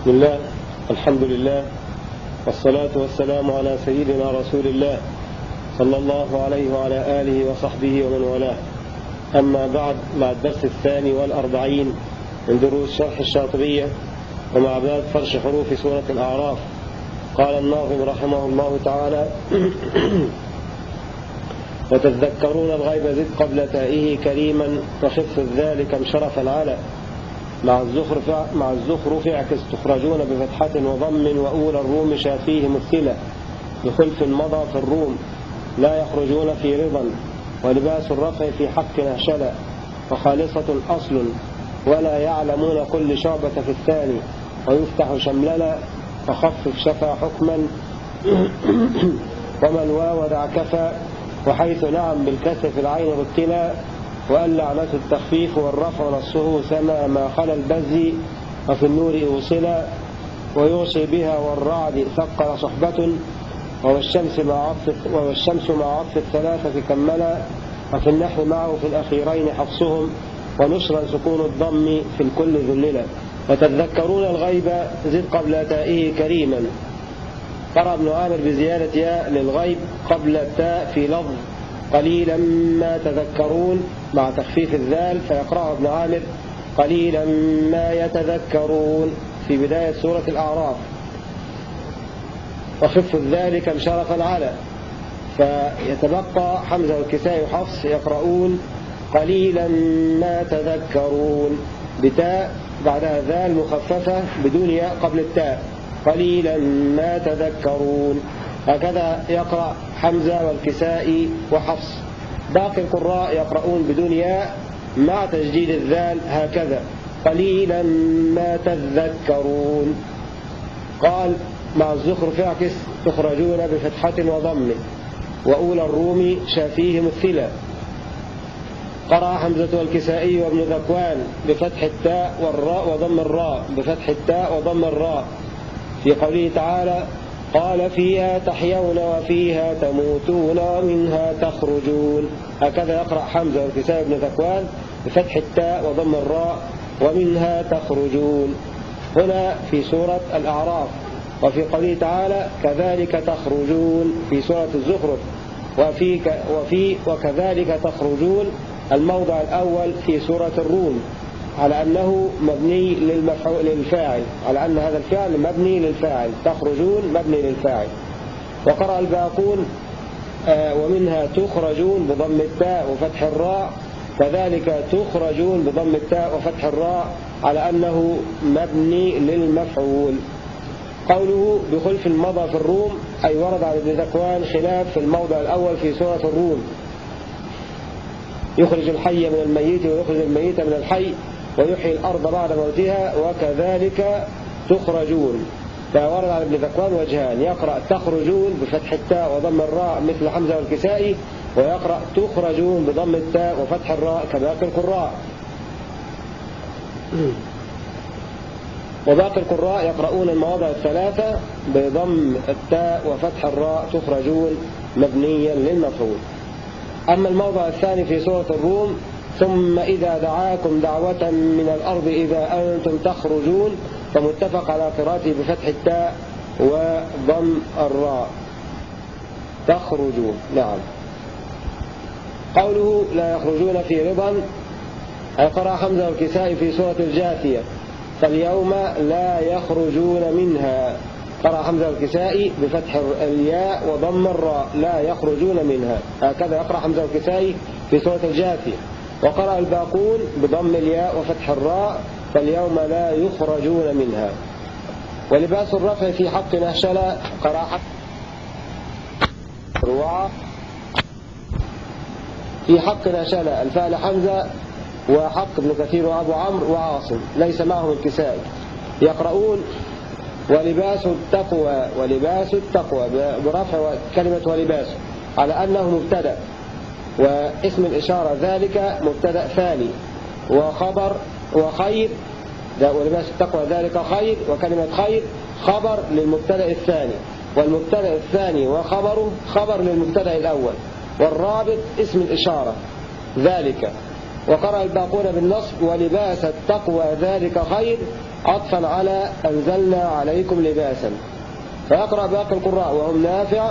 بسم الله الحمد لله والصلاة والسلام على سيدنا رسول الله صلى الله عليه وعلى آله وصحبه ومن والاه. أما بعد مع الدرس الثاني والأربعين من دروس شرح الشاطبية ومع باب فرش حروف سورة الأعراف. قال الناظم رحمه الله تعالى وتذكرون الغيب زد قبل تائه كريما وخف ذلك شرفا على مع الزخرف مع الزخرف اعكس تخرجون بفتحة وضم وأولى الروم شافيه مثلة بخلف مضى في الروم لا يخرجون في رضا ولباس الرفع في حق نهشلا وخالصة أصل ولا يعلمون كل شعبة في الثاني. ويفتح شمللا فخفف شفا حكما. ومن واو دع كفى وحيث نعم بالكسر في العين رتلا وأن لعنة التخفيف والرفع نصه سما ما خلا البز وفي النور أوصلا ويوصي بها والرعد ثقل صحبة والشمس مع عطف والشمس مع عطف الثلاثة كملا وفي النحو معه في الأخيرين حفصهم ونشرا سكون الضم في الكل ذللا. وتذكرون الغيب زد قبل تائه كريما. قرأ ابن عامر بزيادة ياء للغيب قبل التاء في لفظ قليلا ما تذكرون مع تخفيف الذال فيقرأه ابن عامر قليلا ما يتذكرون في بداية سورة الأعراف. وخف ذلك شرفا على فيتبقى حمزة والكساء وحفص يقرؤون قليلا ما تذكرون. بتاء بعدها ذال مخففة بدون ياء قبل التاء. قليلا ما تذكرون. هكذا يقرأ حمزة والكساء وحفص. باقي القراء يقرؤون بدون ياء مع تجديد الذال هكذا. قليلا ما تذكرون. قال مع الزخرف يعكس تخرجون بفتحة وضم وأولى الروم شافيه مثلا قرأ حمزة والكسائي وابن ذكوان بفتح التاء والراء وضم الراء بفتح التاء وضم الراء. في قوله تعالى قال فيها تحيون وفيها تموتون ومنها تخرجون. هكذا يقرأ حمزة والكسائي بن ذكوان بفتح التاء وضم الراء ومنها تخرجون. هنا في سورة الأعراف. وفي قوله تعالى كذلك تخرجون في سورة الزخرف. وفي, وفي وكذلك تخرجون الموضع الأول في سورة الروم. على أنه مبني للفاعل. على أن هذا الفعل مبني للفاعل. تخرجون مبني للفاعل. وقرأ الباقون آه ومنها تخرجون بضم التاء وفتح الراء. كذلك تخرجون بضم التاء وفتح الراء على أنه مبني للمفعول. قوله بخلف المضى في الروم أي ورد على ابن ذكوان خلاف في الموضع الأول في سورة الروم. يخرج الحي من الميت ويخرج الميت من الحي. ويحيي الأرض بعد موتها وكذلك تخرجون. فورد على ابن ذكوان وجهان. يقرأ تخرجون بفتح التاء وضم الراء مثل حمزة والكسائي ويقرأ تخرجون بضم التاء وفتح الراء كباقي القراء. وباقي القراء يقرؤون المواضع الثلاثة بضم التاء وفتح الراء تخرجون مبنيا للمفعول أما الموضع الثاني في سورة الروم ثم إذا دعاكم دعوة من الأرض إذا أنتم تخرجون فمتفق على قراءته بفتح التاء وضم الراء. تخرجون. نعم. قوله لا يخرجون في رضا قرأ حمزة والكسائي في سورة الجاثية. فاليوم لا يخرجون منها. قرأ حمزة الكسائي بفتح الياء وضم الراء. لا يخرجون منها. هكذا يقرأ حمزة الكسائي في سورة الجاثية. وقرأ الباقون بضم الياء وفتح الراء فاليوم لا يخرجون منها. ولباس الرفع في حق نهشلا قرأ حق روعة في حق نهشلا الفعل حمزة وحق ابن كثير وأبو عمرو وعاصم ليس معهم الكسائي يقرؤون ولباس التقوى ولباس التقوى برفع كلمة ولباس على أنه مبتدأ. واسم الإشارة ذلك مبتدأ ثاني. وخبر وخير ولباس التقوى ذلك خير وكلمة خير خبر للمبتدأ الثاني. والمبتدأ الثاني وخبره خبر للمبتدأ الأول. والرابط اسم الإشارة ذلك. وقرأ الباقون بالنصب ولباس التقوى ذلك خير عطفا على أنزلنا عليكم لباسا. فيقرأ باقي القراء وهم نافع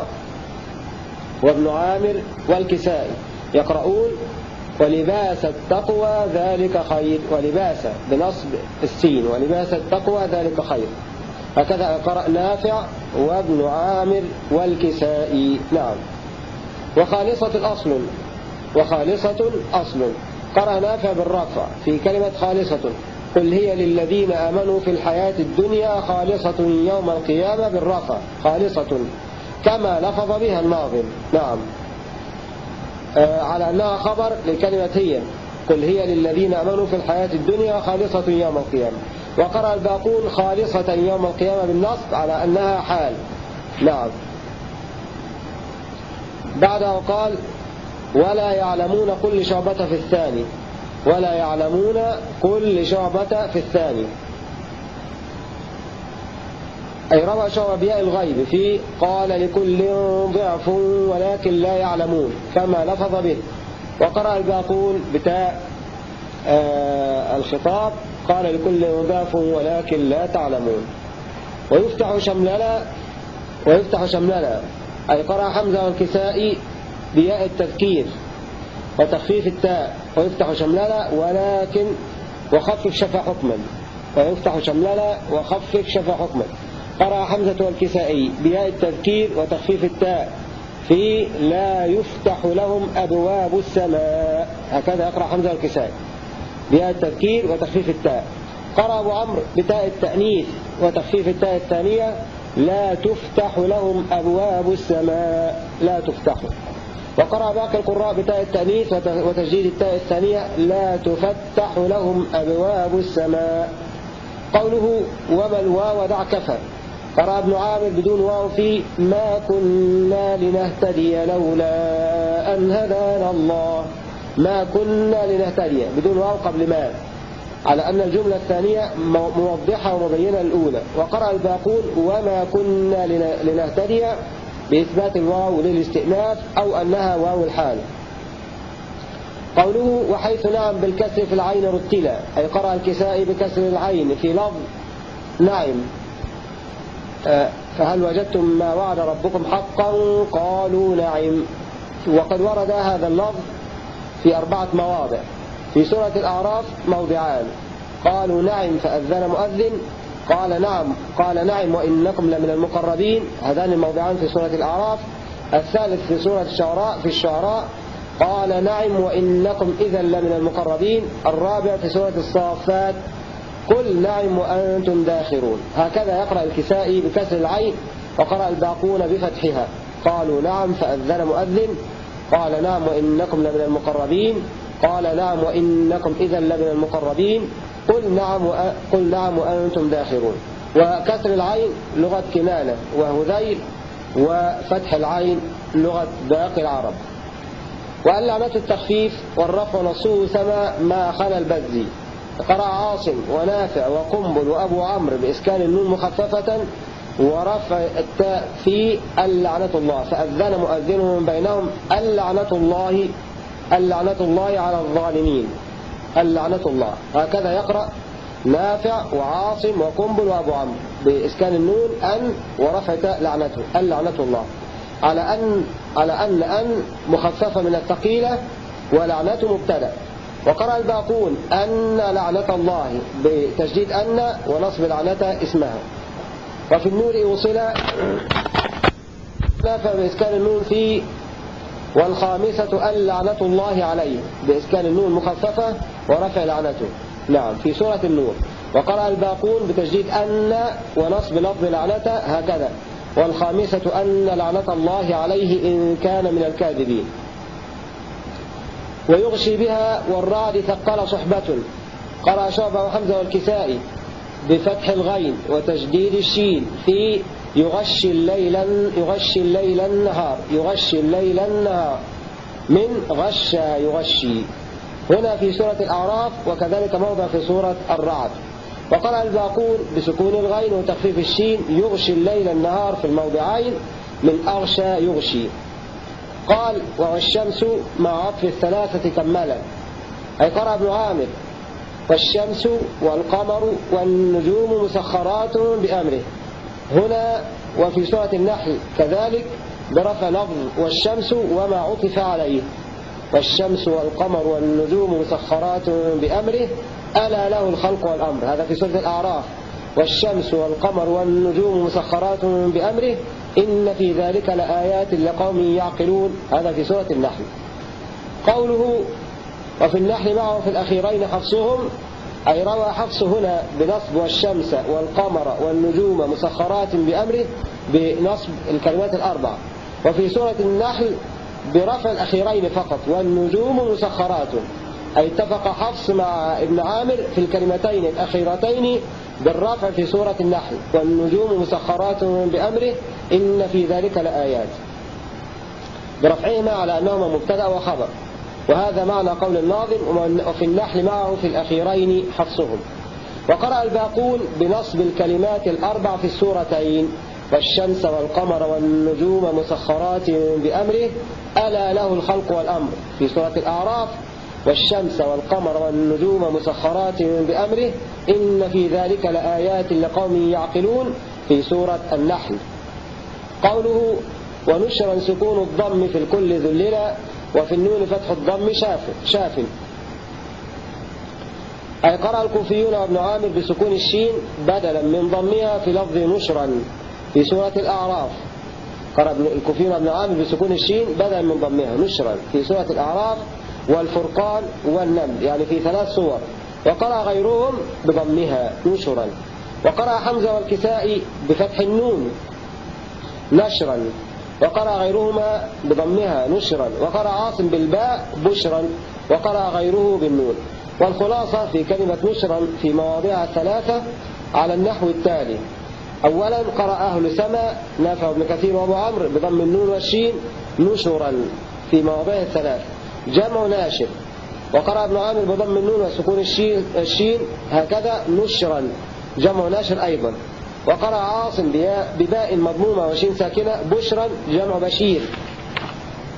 وابن عامر والكسائي. يقرؤون ولباس التقوى ذلك خير ولباس بنصب السين ولباس التقوى ذلك خير. هكذا قرأ نافع وابن عامر والكسائي. نعم. وخالصة أصل وخالصة أصل قرأ نافع بالرفع في كلمة خالصة. قل هي للذين آمنوا في الحياة الدنيا خالصة يوم القيامة بالرفع. خالصة. كما لفظ بها الناظم. نعم. على أنها خبر لكلمة هي. قل هي للذين أمنوا في الحياة الدنيا خالصة يوم القيامة. وقرأ الباقون خالصة يوم القيامة بالنصب على أنها حال. نعم. بعدها قال ولا يعلمون كل شعبة في الثاني. ولا يعلمون كل شعبة في الثاني. أي روى شعبياء الغيب في قال لكل ضعف ولكن لا يعلمون كما لفظ به. وقرأ الباقون بتاء آه الخطاب قال لكل ضعف ولكن لا تعلمون. ويفتح شملنا ويفتح شملنا أي قرأ حمزة والكسائي بياء التذكير وتخفيف التاء. ويفتح شملنا ولكن وخفف شفا حكما. ويفتح شملنا وخفف شفا حكما. قرأ حمزة والكسائي بياء التذكير وتخفيف التاء في لا يفتح لهم أبواب السماء. هكذا يقرأ حمزة والكسائي بياء التذكير وتخفيف التاء. قرأ أبو عمرو بتاء التأنيث وتخفيف التاء الثانية لا تفتح لهم أبواب السماء. لا تفتح. وقرأ باقي القراء بتاء التأنيث وتجديد التاء الثانية لا تفتح لهم أبواب السماء. قوله وما الواو دع كفى. قرأ ابن عامر بدون واو في ما كنا لنهتدي لولا أن هدانا الله. ما كنا لنهتدي بدون واو قبل ما. على أن الجملة الثانية موضحة ومبينة الأولى وقرأ الباقون وما كنا لنهتدي بإثبات الواو للاستئناف أو أنها واو الحال. قوله وحيث نعم بالكسر في العين رتلا أي قرأ الكسائي بكسر العين في لفظ نعم. فهل وجدتم ما وعد ربكم حقا؟ قالوا نعم. وقد ورد هذا اللفظ في أربعة مواضع. في سورة الأعراف موضعان. قالوا نعم فأذن مؤذن. قال نعم قال نعم وإنكم لمن المقربين. هذان الموضعان في سورة الأعراف. الثالث في سورة الشعراء في الشعراء. قال نعم وإنكم إذا لمن المقربين. الرابع في سورة الصافات. قل نعم وأنتم داخرون. هكذا يقرأ الكسائي بكسر العين وقرأ الباقون بفتحها. قالوا نعم فأذن مؤذن. قال نعم وإنكم لمن المقربين. قال نعم وإنكم إذا لمن المقربين. قل نعم قل نعم وأنتم داخرون. وكسر العين لغة كنانة وهذيل وفتح العين لغة باقي العرب. وأن التخفيف والرفع نصوه سما ما خلا البزي. قرأ عاصم ونافع وقنبل وأبو عمرو بإسكان النون مخففة ورفع التاء في اللعنة الله فأذن مؤذن من بينهم اللعنة الله اللعنة الله على الظالمين اللعنة الله. هكذا يقرأ نافع وعاصم وقنبل وأبو عمرو بإسكان النون أن ورفع تاء لعنته اللعنة الله. على أن على أن أن مخففة من الثقيلة ولعنته مبتدأ. وقرأ الباقون أن لعنة الله بتجديد أن ونصب لعنة اسمها. وفي النور وصل نافع بإسكان النون في والخامسة أن لعنة الله عليه بإسكان النون مخففة ورفع لعنته. نعم في سورة النور. وقرأ الباقون بتجديد أن ونصب لفظ لعنة هكذا. والخامسة أن لعنة الله عليه إن كان من الكاذبين. ويغشي بها والرعد ثقل صحبة. قرأ شعبة وحمزة والكسائي بفتح الغين وتجديد الشين في يغشي الليل يغشي الليل النهار يغشي الليل النهار. من غشى يغشي. هنا في سورة الأعراف وكذلك موضع في سورة الرعد. وقرأ الباقون بسكون الغين وتخفيف الشين يغشي الليل النهار في الموضعين من أغشى يغشي. قال والشمس مع عطف الثلاثة كملا أي قرأ ابن عامر والشمس والقمر والنجوم مسخرات بأمره. هنا وفي سورة النحل كذلك برفع لفظ والشمس وما عطف عليه. والشمس والقمر والنجوم مسخرات بأمره. ألا له الخلق والأمر. هذا في سورة الأعراف. والشمس والقمر والنجوم مسخرات بأمره. إن في ذلك لآيات لقوم يعقلون. هذا في سورة النحل. قوله وفي النحل معه في الأخيرين حفصهم أي روى حفص هنا بنصب والشمس والقمر والنجوم مسخرات بأمره بنصب الكلمات الأربع وفي سورة النحل برفع الأخيرين فقط والنجوم مسخرات. أي اتفق حفص مع ابن عامر في الكلمتين الأخيرتين بالرفع في سورة النحل والنجوم مسخرات بأمره إن في ذلك لآيات. برفعهما على أنهما مبتدأ وخبر. وهذا معنى قول الناظم وفي النحل معه في الأخيرين حفصهم وقرأ الباقون بنصب الكلمات الأربع في السورتين والشمس والقمر والنجوم مسخرات بأمره ألا له الخلق والأمر. في سورة الأعراف والشمس والقمر والنجوم مسخرات بأمره إن في ذلك لآيات لقوم يعقلون في سورة النحل. قوله ونشرا سكون الضم في الكل ذللا وفي النون فتح الضم شاف شاف. أي قرأ الكوفيون وابن عامر بسكون الشين بدلا من ضمها في لفظ نشرا في سورة الأعراف. قرأ الكوفيون وابن عامر بسكون الشين بدلا من ضمها نشرا في سورة الأعراف. والفرقان والنمل يعني في ثلاث صور. وقرأ غيرهم بضمها نشرا. وقرأ حمزة والكسائي بفتح النون نشرا. وقرأ غيرهما بضمها نشرا. وقرأ عاصم بالباء بشرا. وقرأ غيره بالنون. والخلاصة في كلمة نشرا في مواضعها الثلاثة على النحو التالي. أولا قرأ أهل سما نافع وابن كثير وأبو عمرو بضم النون والشين نشرا في مواضعها الثلاثة. جمع ناشر. وقرأ ابن عامر بضم النون وسكون الشين, الشين هكذا نشرا. جمع ناشر أيضا. وقرأ عاصم بباء مضمومة وشين ساكنة بشرا جمع بشير.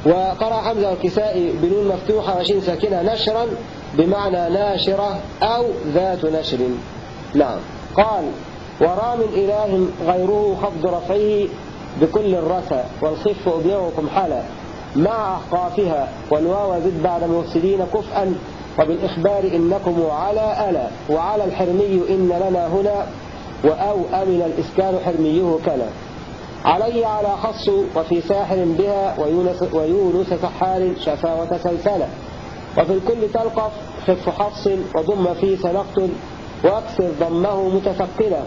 وقرأ حمزة والكسائي بنون مفتوحة وشين ساكنة نشرا بمعنى ناشرة أو ذات نشر. نعم. قال ورام إله غيره خفض رفعه بكل الرثى والخف أبيعكم حلا مع أحقافها والواو زد بعد المفسدين كفءا. وبالإخبار إنكم على ألا وعلى الحرمي إن لنا هنا وأو أمن الإسكان حرميه كلا. علي على خص وفي ساحر بها ويونس, ويونس سحار شفا وتسلسل وفي الكل تلقف خف حفص وضم في سنقتل وأكسر ضمه متثقلا.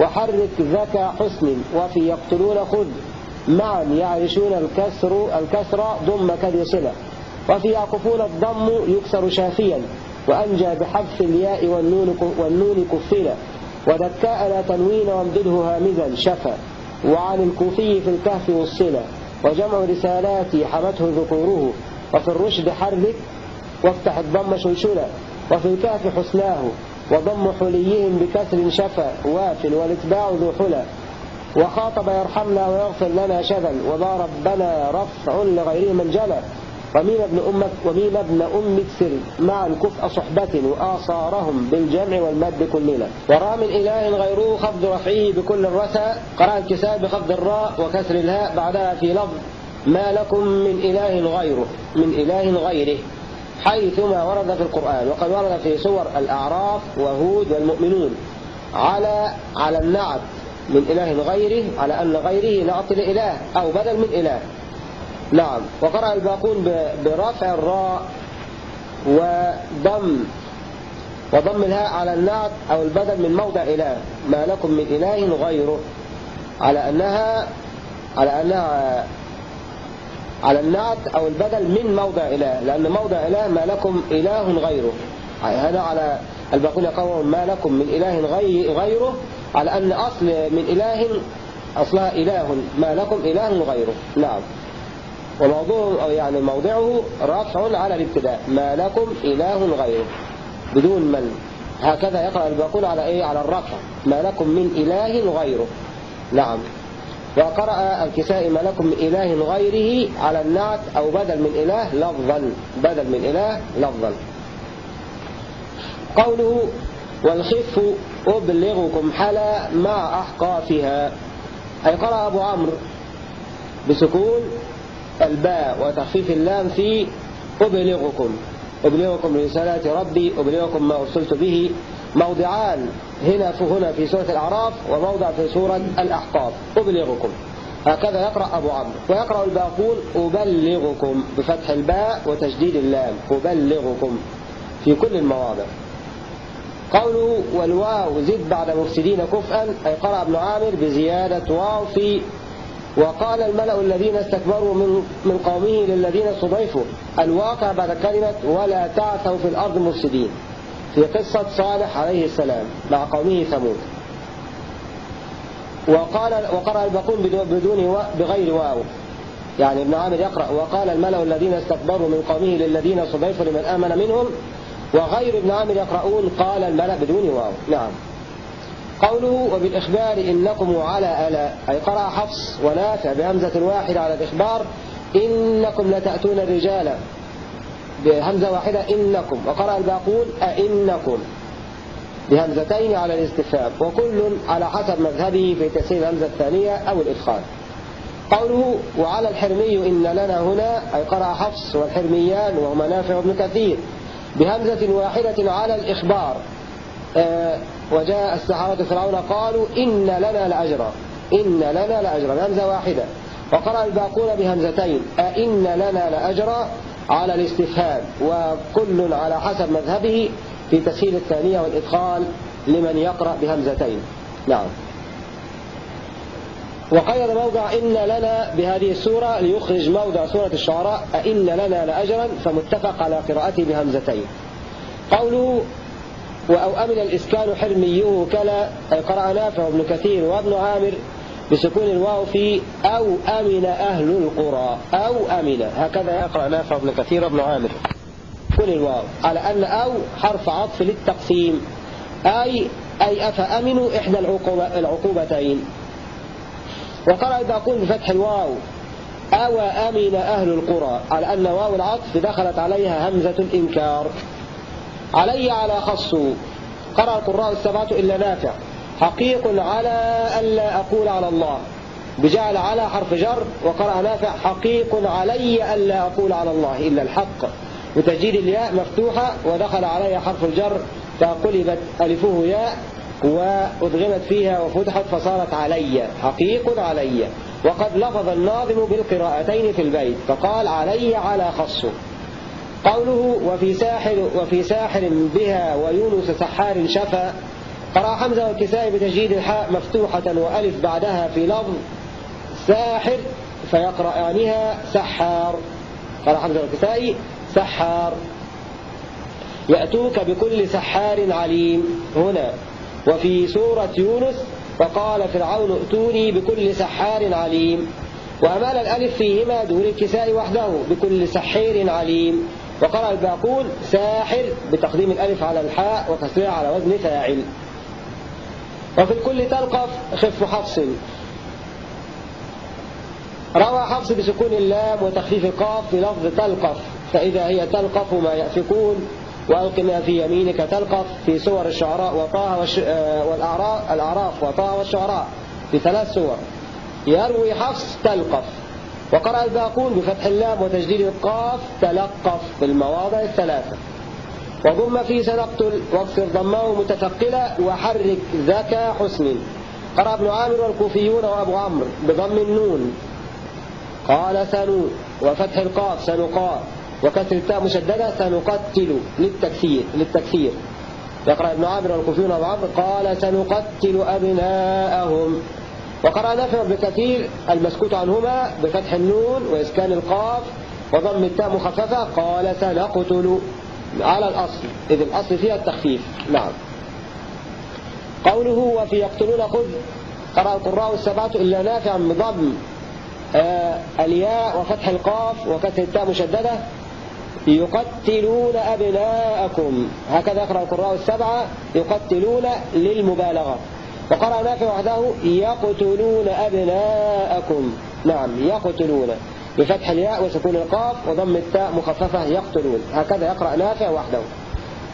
وحرك ذكى حسن وفي يقتلون خذ معا يعرشون الكسر الكسر ضم كذي صلة. وفي يعقفون الضم يكسر شافيا. وأنجى بحذف الياء والنون, والنون كفلا ودكاء لا تنوين وامدده هامزا شفا وعن الكوفي في الكهف والصلة. وجمع رسالاتي حمته ذكوره. وفي الرشد حرك وافتح الضم شلشلا وفي الكهف حسناه. وضم حليهم بكسر شفا واف والاتباع ذو حلا وخاطب يرحمنا ويغفر لنا شذا وضى ربنا رفع لغيره من جلى وميم ابن أمك وميم ابن أم اكسر معا كفء صحبة وآثارهم بالجمع والمد كلنا. ورا من إله غيره خفض رفعه بكل الرثى. قرأ الكساب بخفض الراء وكسر الهاء بعدها في لفظ ما لكم من إله غيره من إله غيره. حيثما ورد في القرآن وقد ورد في سور الأعراف وهود والمؤمنون على على النعت من إله غيره على أن غيره نعت لإله أو بدل من إله. نعم. وقرأ الباقون برفع الراء وضم وضم الهاء على النعت أو البدل من موضع إله. ما لكم من إله غيره. على أنها على أنها على النعت أو البدل من موضع إله. لأن موضع إله ما لكم إله غيره. هذا على الباقون يقول ما لكم من إله غيره. على أن أصل من إله أصلها إله ما لكم إله غيره. نعم. وموضوع يعني موضعه رفع على الابتداء ما لكم إله غيره. بدون من هكذا يقرأ الباقون على إيه؟ على الرفع. ما لكم من إله غيره. نعم. وقرأ الكساء ما لكم من إله غيره على النعت أو بدل من إله لفظا. بدل من إله لفظا. قوله والخف أبلغكم حلا مع أحقافها أي قرأ أبو عمرو بسكون الباء وتخفيف اللام في أبلغكم. أبلغكم رسالات ربي أبلغكم ما أرسلت به. موضعان هنا هنا في سورة الأعراف وموضع في سورة الأحقاف. أبلغكم. هكذا يقرأ أبو عمرو. ويقرأ الباقون أبلغكم بفتح الباء وتشديد اللام. أبلغكم في كل المواضع. قوله والواو زد بعد مفسدين كفءا أي قرأ ابن عامر بزيادة واو في وقال الملأ الذين استكبروا من من قومه للذين استضيفوا الواقع بعد كلمة ولا تعثوا في الأرض مفسدين. في قصة صالح عليه السلام مع قومه ثمود. وقال وقرأ الباقون بدون بغير واو. يعني ابن عامر يقرأ وقال الملأ الذين استكبروا من قومه للذين استضيفوا لمن آمن منهم وغير ابن عامر يقرؤون قال الملأ بدون واو. نعم. قوله وبالإخبار إنكم على ألا. أي قرأ حفص ونافع بهمزة واحدة على الإخبار. إنكم لتأتون الرجال. بهمزة واحدة إنكم. وقرأ الباقون أئنكم. بهمزتين على الاستفهام. وكل على حسب مذهبه في تسهيل الهمزة الثانية أو الإدخال. قوله وعلى الحرمي إن لنا هنا. أي قرأ حفص والحرميان وهما نافع بن كثير. بهمزة واحدة على الإخبار. آه وجاء السحرة فرعون قالوا إن لنا لأجرا. إن لنا لأجرا. بهمزة واحدة. وقرأ الباقون بهمزتين. أئن لنا لأجرا على الاستفهام. وكل على حسب مذهبه في تسهيل الثانية والإدخال لمن يقرأ بهمزتين. نعم. وقيد موضع إن لنا بهذه السورة ليخرج موضع سورة الشعراء أئن لنا لأجرا فمتفق على قراءته بهمزتين. قوله أو أمن الإسكان حرميه كلا أي قرأ نافع وابن كثير وابن عامر بسكون الواو في أو أمن أهل القرى أو أمن هكذا يقرأ نافع وابن كثير وابن عامر. سكون الواو. على أن أو حرف عطف للتقسيم. أي أي أفأمنوا إحدى العقوبتين. وقرأ الباقون بفتح الواو أو أمن أهل القرى على أن واو العطف دخلت عليها همزة الإنكار. علي على خص قرأ القراء السبعة إلا نافع. حقيق على ألا أقول على الله. بجعل على حرف جر وقرأ نافع. حقيق علي ألا أقول على الله إلا الحق. وتجديد الياء مفتوحة ودخل عليها حرف الجر فقلبت ألفه ياء. وأدغمت فيها وفتحت فصارت علي حقيق علي. وقد لفظ الناظم بالقراءتين في البيت فقال علي على خصه. قوله وفي ساحر وفي ساحر بها ويونس سحار شفا. قرأ حمزة والكسائي بتجديد الحاء مفتوحة وألف بعدها في لفظ ساحر فيقرأانها سحار. قرأ حمزة والكسائي سحار. يأتوك بكل سحار عليم. هنا وفي سورة يونس فقال فرعون ائتوني بكل سحار عليم. وأمال الألف فيهما دون الكساء وحده بكل سحير عليم. وقرأ الباقون ساحر بتقديم الألف على الحاء وكسرها على وزن فاعل. وفي الكل تلقف خف حفص. روى حفص بسكون اللام وتخفيف القاف بلفظ تلقف فإذا هي تلقف ما يأفكون. وألق ما في يمينك تلقف في سور الشعراء وطه. آه، والأعراف الأعراف وطه والشعراء في ثلاث سور يروي حفص تلقف. وقرأ الباقون بفتح اللام وتجديد القاف تلقف في المواضع الثلاثة. وضم في سنقتل واكسر ضمه متثقلة وحرك ذكى حسن قرأ ابن عامر والكوفيون وأبو عمرو بضم النون. قال سنو وفتح القاف سنقا وكسر التاء مشددة سنقتل للتكثير للتكثير يقرأ ابن عامر والكوفيون وابو عمرو قال سنقتل أبناءهم. وقرأ نافع بكثير المسكوت عنهما بفتح النون وإسكان القاف وضم التاء مخففة قال سنقتل. على الأصل إذ الأصل فيها التخفيف. نعم. قوله وفي يقتلون خذ. قرأ القراء السبعة إلا نافعا بضم آه الياء وفتح القاف وكسر التاء مشددة. يقتلون أبناءكم. هكذا يقرأ القراء السبعة يقتلون للمبالغة. وقرأ نافع وحده يقتلون أبناءكم. نعم يقتلون. بفتح الياء وسكون القاف وضم التاء مخففة يقتلون. هكذا يقرأ نافع وحده.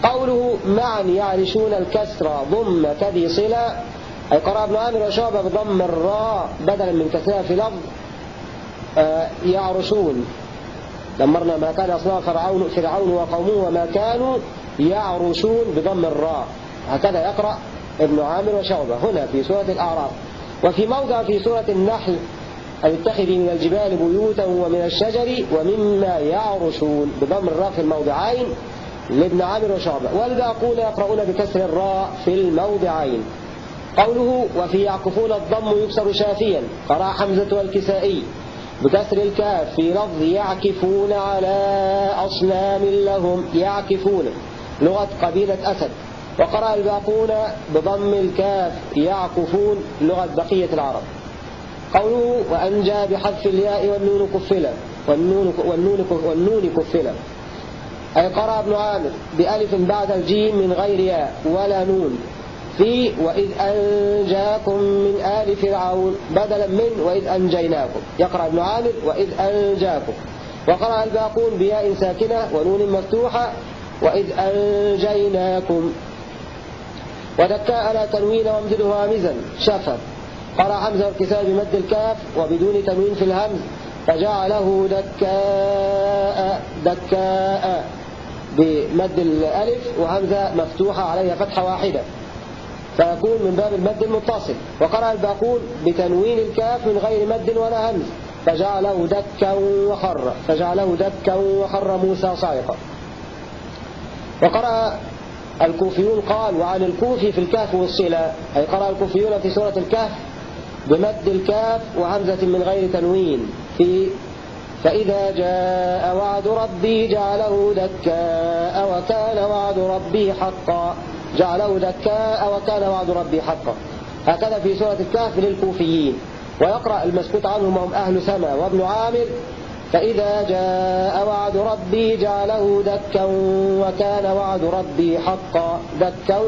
قوله معا يعرشون الكسر ضم كذي صلة. أي قرأ ابن عامر وشعبة بضم الراء بدلا من كسرها في لفظ آه، يعرشون. دمرنا ما كان أصنع فرعون, فرعون وقومه وما كانوا يعرشون بضم الراء. هكذا يقرأ ابن عامر وشعبة هنا في سورة الأعراف. وفي موضع في سورة النحل أن اتخذي من الجبال بيوتا ومن الشجر ومما يعرشون بضم الراء في الموضعين لابن عامر وشعبة. والباقون يقرؤون بكسر الراء في الموضعين. قوله وفي يعكفون الضم يكسر شافيا قرأ حمزة والكسائي. بكسر الكاف في لفظ يعكفون على أصنام لهم يعكفون لغة قبيلة أسد. وقرأ الباقون بضم الكاف يعكفون لغة بقية العرب. قوله وأنجى بحذف الياء والنون كفلا والنون, والنون, والنون كفلا. أي قرأ ابن عامر بألف بعد الجيم من غير ياء ولا نون. في وإذ أنجاكم من آل فرعون بدلا من وإذ أنجيناكم. يقرأ ابن عامر وإذ أنجاكم. وقرأ الباقون بياء ساكنة ونون مفتوحة وإذ أنجيناكم. ودكاء لا تنوين وامدده هامزا شفا. قرأ حمزة والكساء بمد الكاف وبدون تنوين في الهمز. فجعله دكاء دكاء بمد الألف وهمزة مفتوحة عليها فتحة واحدة. فيكون من باب المد المتصل وقرأ الباقون بتنوين الكاف من غير مد ولا همز فجعله دكا وخر فجعله دكا وخر موسى صاعقا. وقرأ الكوفيون قال وعن الكوفي في الكهف والصلة. أي قرأ الكوفيون في سورة الكهف بمد الكاف وهمزة من غير تنوين. في فإذا جاء وعد ربي جعله دكاء وكان وعد ربي حقا. جعله دكاء وكان وعد ربي حقا. هكذا في سورة الكهف للكوفيين. ويقرأ المسكوت عنهم هم أهل سما وابن عامر فإذا جاء وعد ربي جعله دكا وكان وعد ربي حقا. دكا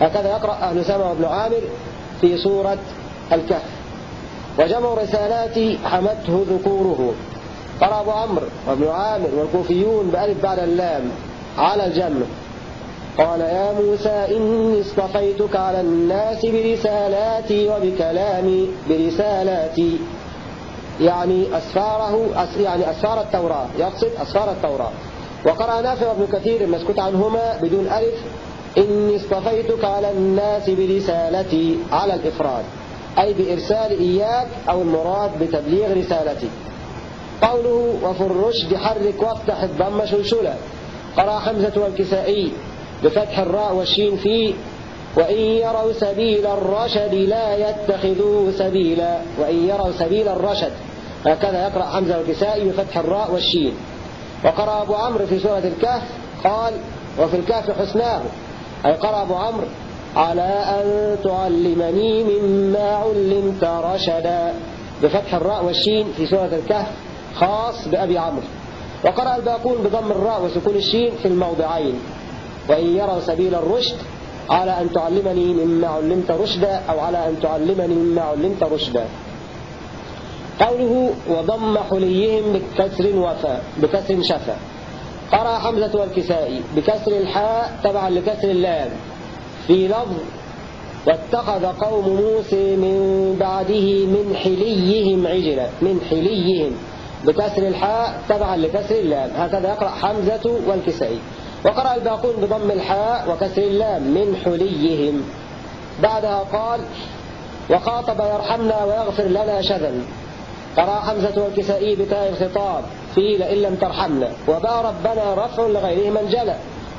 هكذا يقرأ أهل سما وابن عامر في سورة الكهف. وجمع رسالات حمته ذكوره. قرأ أبو عمرو وابن عامر والكوفيون بألف بعد اللام على الجمع. قال يا موسى إني اصطفيتك على الناس برسالاتي وبكلامي برسالاتي. يعني أسفاره يعني أسفار التوراة يقصد أسفار التوراة. وقرأ نافع بن كثير المسكوت عنهما بدون ألف إني اصطفيتك على الناس برسالتي على الإفراد. أي بإرسال إياك أو المراد بتبليغ رسالتي. قوله وفي الرشد حرك وافتح الضم شلشلة قرأ حمزة والكسائي. بفتح الراء والشين في وإن يروا سبيل الرشد لا يتخذوه سبيلا. وإن يروا سبيل الرشد. هكذا يقرأ حمزة والكسائي بفتح الراء والشين. وقرأ أبو عمرو في سورة الكهف قال وفي الكهف حسناه. أي قرأ أبو عمرو على أن تعلمني مما علمت رشدا. بفتح الراء والشين في سورة الكهف خاص بأبي عمرو. وقرأ الباقون بضم الراء وسكون الشين في الموضعين. وإن يروا سبيل الرشد على أن تعلمني مما علمت رشدا أو على أن تعلمني مما علمت رشدا. قوله وضم حليهم بكسر وفاء بكسر شفا. قرأ حمزة والكسائي بكسر الحاء تبعا لكسر اللام. في لفظ واتخذ قوم موسى من بعده من حليهم عجلا من حليهم. بكسر الحاء تبعا لكسر اللام. هكذا يقرأ حمزة والكسائي. وقرأ الباقون بضم الحاء وكسر اللام من حليهم. بعدها قال وخاطب يرحمنا ويغفر لنا شذا. قرأ حمزة والكسائي بتاء الخطاب في لئن لم ترحمنا. وباء ربنا رفع لغيره من جلى.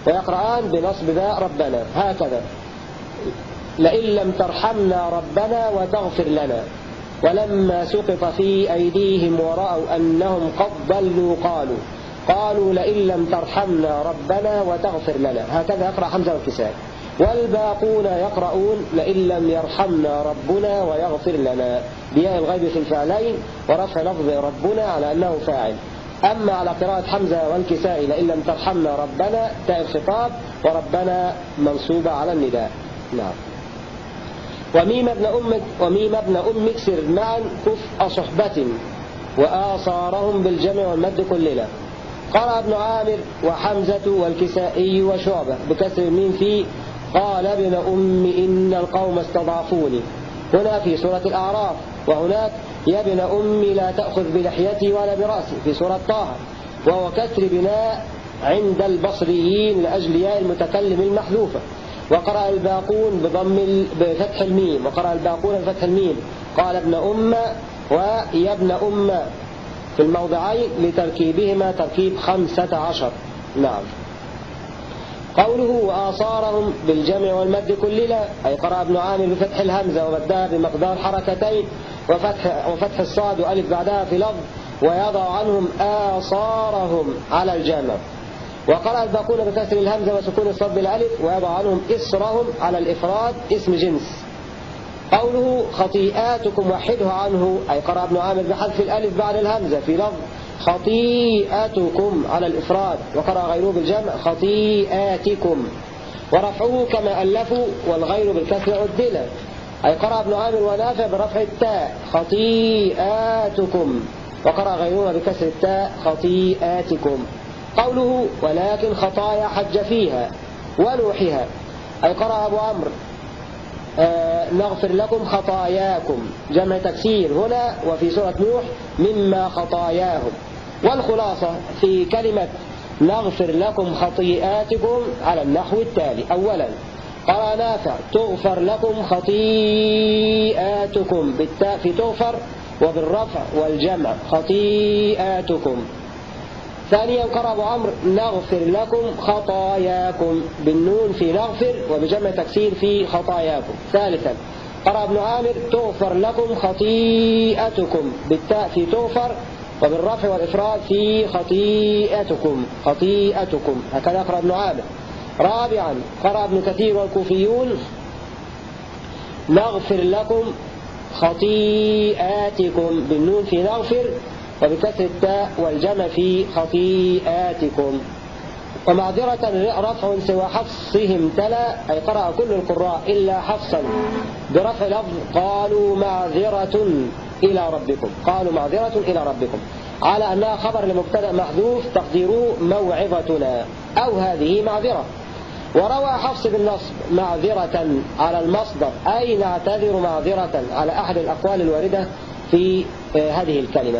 ويقرآن بنصب باء ربنا. هكذا. لئن لم ترحمنا ربنا وتغفر لنا. ولما سقط في أيديهم ورأوا أنهم قد ضلوا قالوا قالوا لئن لم ترحمنا ربنا وتغفر لنا. هكذا يقرأ حمزة والكساء والباقون يقرؤون لئن لم يرحمنا ربنا ويغفر لنا. بياء الغيب في الفعلين ورفع لفظ ربنا على أنه فاعل. أما على قراءة حمزة والكساء لئن لم ترحمنا ربنا تاء الخطاب وربنا منصوبة على النداء. نعم. وميم ابن أمك وميم ابن أمك سر معا كفء صحبة وآثارهم بالجمع والمد كللا قرأ ابن عامر وحمزة والكسائي وشعبة بكسر الميم في قال ابن أم إن القوم استضعفوني. هنا في سورة الأعراف وهناك يا ابن أمي لا تأخذ بلحيتي ولا برأسي في سورة طه. وهو كسر بناء عند البصريين لأجل ياء المتكلم المحذوفة. وقرأ الباقون بضم بفتح الميم وقرأ الباقون بفتح الميم. قال ابن أم ويا ابن أم في الموضعين لتركيبهما تركيب خمسة عشر. نعم. قوله وآثارهم بالجمع والمد كللا أي قرأ ابن عامر بفتح الهمزة ومدها بمقدار حركتين وفتح, وفتح الصاد وألف بعدها في لفظ ويضع عنهم آثارهم على الجمع. وقرأ الباقون بكسر الهمزة وسكون الصاد بالألف ويضع عنهم إسرهم على الإفراد اسم جنس. قوله خطيئاتكم وحده عنه أي قرأ ابن عامر بحذف الألف بعد الهمزة في لفظ خطيئتكم على الإفراد وقرأ غيره بالجمع خطيئاتكم. ورفعه كما ألفوا والغير بالكسر عدلا أي قرأ ابن عامر ونافع برفع التاء خطيئاتكم وقرأ غيرهما بكسر التاء خطيئاتكم. قوله ولكن خطايا حج فيها ونوحها أي قرأ أبو عمرو آه نغفر لكم خطاياكم. جمع تكسير هنا وفي سورة نوح مما خطاياهم. والخلاصة في كلمة نغفر لكم خطيئاتكم على النحو التالي. أولا قال نافع تغفر لكم خطيئاتكم. بالتاء في تغفر وبالرفع والجمع خطيئاتكم. ثانيا قرأ أبو عمرو نغفر لكم خطاياكم. بالنون في نغفر وبجمع تكسير في خطاياكم. ثالثا قرأ ابن عامر تغفر لكم خطيئتكم. بالتاء في تغفر وبالرفع والإفراد في خطيئتكم. خطيئتكم. هكذا قرأ ابن عامر. رابعا قرأ ابن كثير والكوفيون نغفر لكم خطيئاتكم. بالنون في نغفر وبكسر التاء والجمع في خطيئاتكم. ومعذرة رفع سوى حفصهم تلا أي قرأ كل القراء إلا حفصا. برفع لفظ قالوا معذرة إلى ربكم. قالوا معذرة إلى ربكم. على أنها خبر لمبتدأ محذوف تقديره موعظتنا. أو هذه معذرة. وروى حفص بالنصب معذرة على المصدر. أي نعتذر معذرة على أحد الأقوال الواردة في آه، هذه الكلمة؟